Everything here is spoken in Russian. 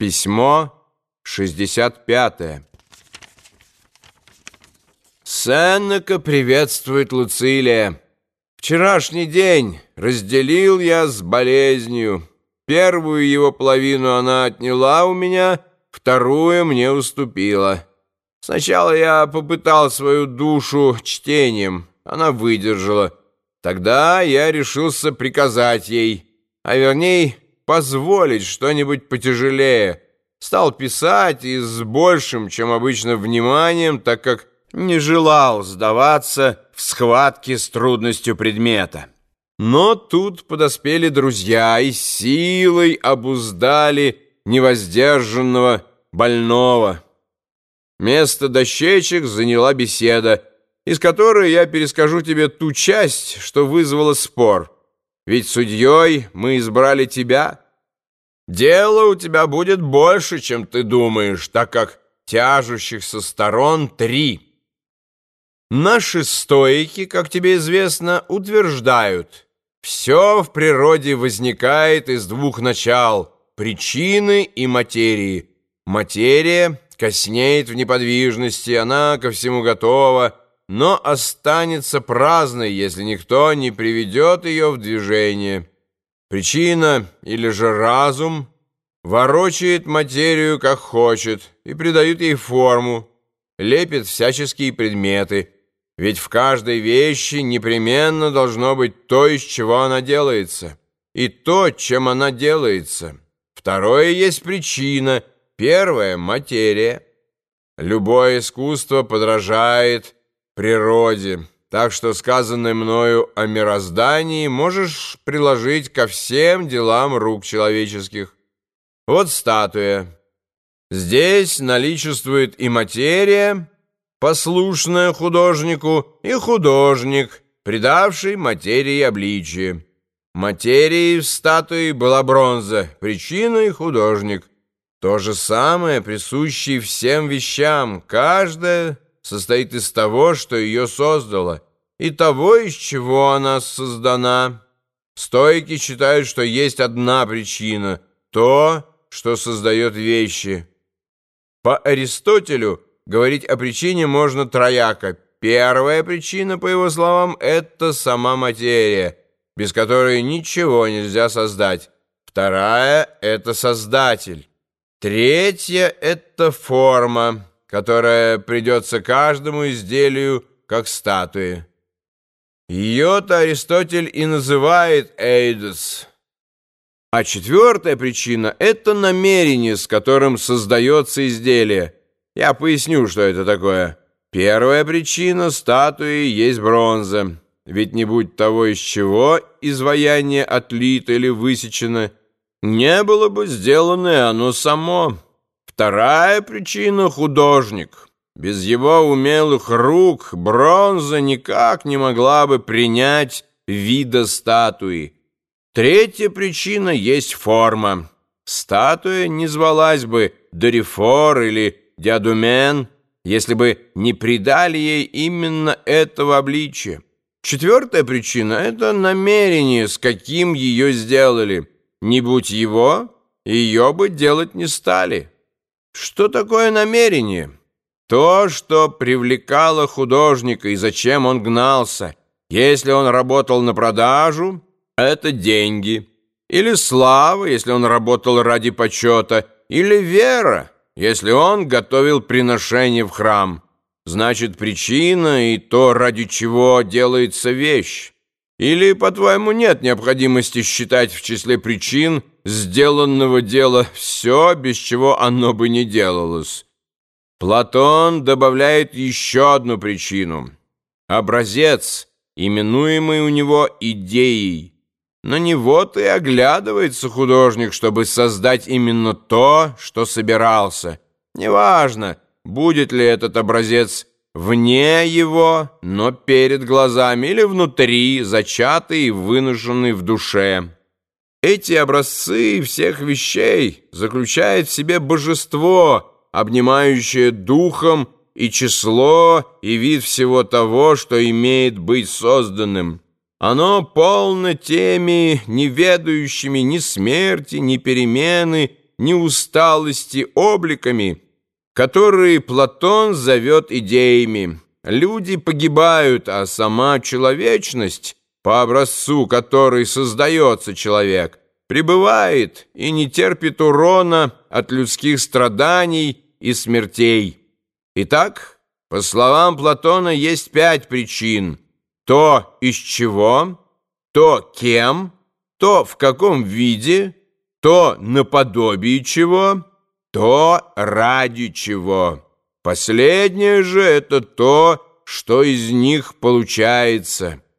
Письмо 65. Сеннека приветствует Луцилия. Вчерашний день разделил я с болезнью. Первую его половину она отняла у меня, вторую мне уступила. Сначала я попытал свою душу чтением, она выдержала. Тогда я решился приказать ей, а вернее позволить что-нибудь потяжелее. Стал писать и с большим, чем обычно, вниманием, так как не желал сдаваться в схватке с трудностью предмета. Но тут подоспели друзья и силой обуздали невоздержанного больного. Место дощечек заняла беседа, из которой я перескажу тебе ту часть, что вызвала спор. Ведь судьей мы избрали тебя. Дело у тебя будет больше, чем ты думаешь, так как тяжущихся сторон три. Наши стойки, как тебе известно, утверждают, все в природе возникает из двух начал – причины и материи. Материя коснеет в неподвижности, она ко всему готова – но останется праздной, если никто не приведет ее в движение. Причина или же разум ворочает материю как хочет и придает ей форму, лепит всяческие предметы, ведь в каждой вещи непременно должно быть то, из чего она делается, и то, чем она делается. Второе есть причина, первое — материя. Любое искусство подражает природе, так что сказанное мною о мироздании можешь приложить ко всем делам рук человеческих. Вот статуя. Здесь наличествует и материя, послушная художнику, и художник, придавший материи обличие. Материей в статуе была бронза, причиной художник. То же самое присущее всем вещам, каждая состоит из того, что ее создало, и того, из чего она создана. Стойки считают, что есть одна причина — то, что создает вещи. По Аристотелю говорить о причине можно трояко. Первая причина, по его словам, — это сама материя, без которой ничего нельзя создать. Вторая — это создатель. Третья — это форма которая придется каждому изделию, как статуе. Ее-то Аристотель и называет «эйдос». А четвертая причина — это намерение, с которым создается изделие. Я поясню, что это такое. Первая причина — статуи есть бронза. Ведь не будь того, из чего изваяние отлито или высечено, не было бы сделано оно само. Вторая причина — художник. Без его умелых рук бронза никак не могла бы принять вида статуи. Третья причина есть форма. Статуя не звалась бы Дорифор или Диадумен, если бы не придали ей именно этого обличия. Четвертая причина — это намерение, с каким ее сделали. Не будь его, ее бы делать не стали. Что такое намерение? То, что привлекало художника и зачем он гнался. Если он работал на продажу, это деньги. Или слава, если он работал ради почета. Или вера, если он готовил приношение в храм. Значит, причина и то, ради чего делается вещь. Или, по-твоему, нет необходимости считать в числе причин сделанного дела все, без чего оно бы не делалось? Платон добавляет еще одну причину. Образец, именуемый у него идеей. На него-то и оглядывается художник, чтобы создать именно то, что собирался. Неважно, будет ли этот образец вне его, но перед глазами или внутри, зачатый и вынуженный в душе. Эти образцы всех вещей заключают в себе божество, обнимающее духом и число, и вид всего того, что имеет быть созданным. Оно полно теми, не ведающими ни смерти, ни перемены, ни усталости обликами, которые Платон зовет идеями. Люди погибают, а сама человечность, по образцу которой создается человек, пребывает и не терпит урона от людских страданий и смертей. Итак, по словам Платона, есть пять причин. То, из чего, то, кем, то, в каком виде, то, наподобие чего, то, ради чего. Последнее же — это то, что из них получается —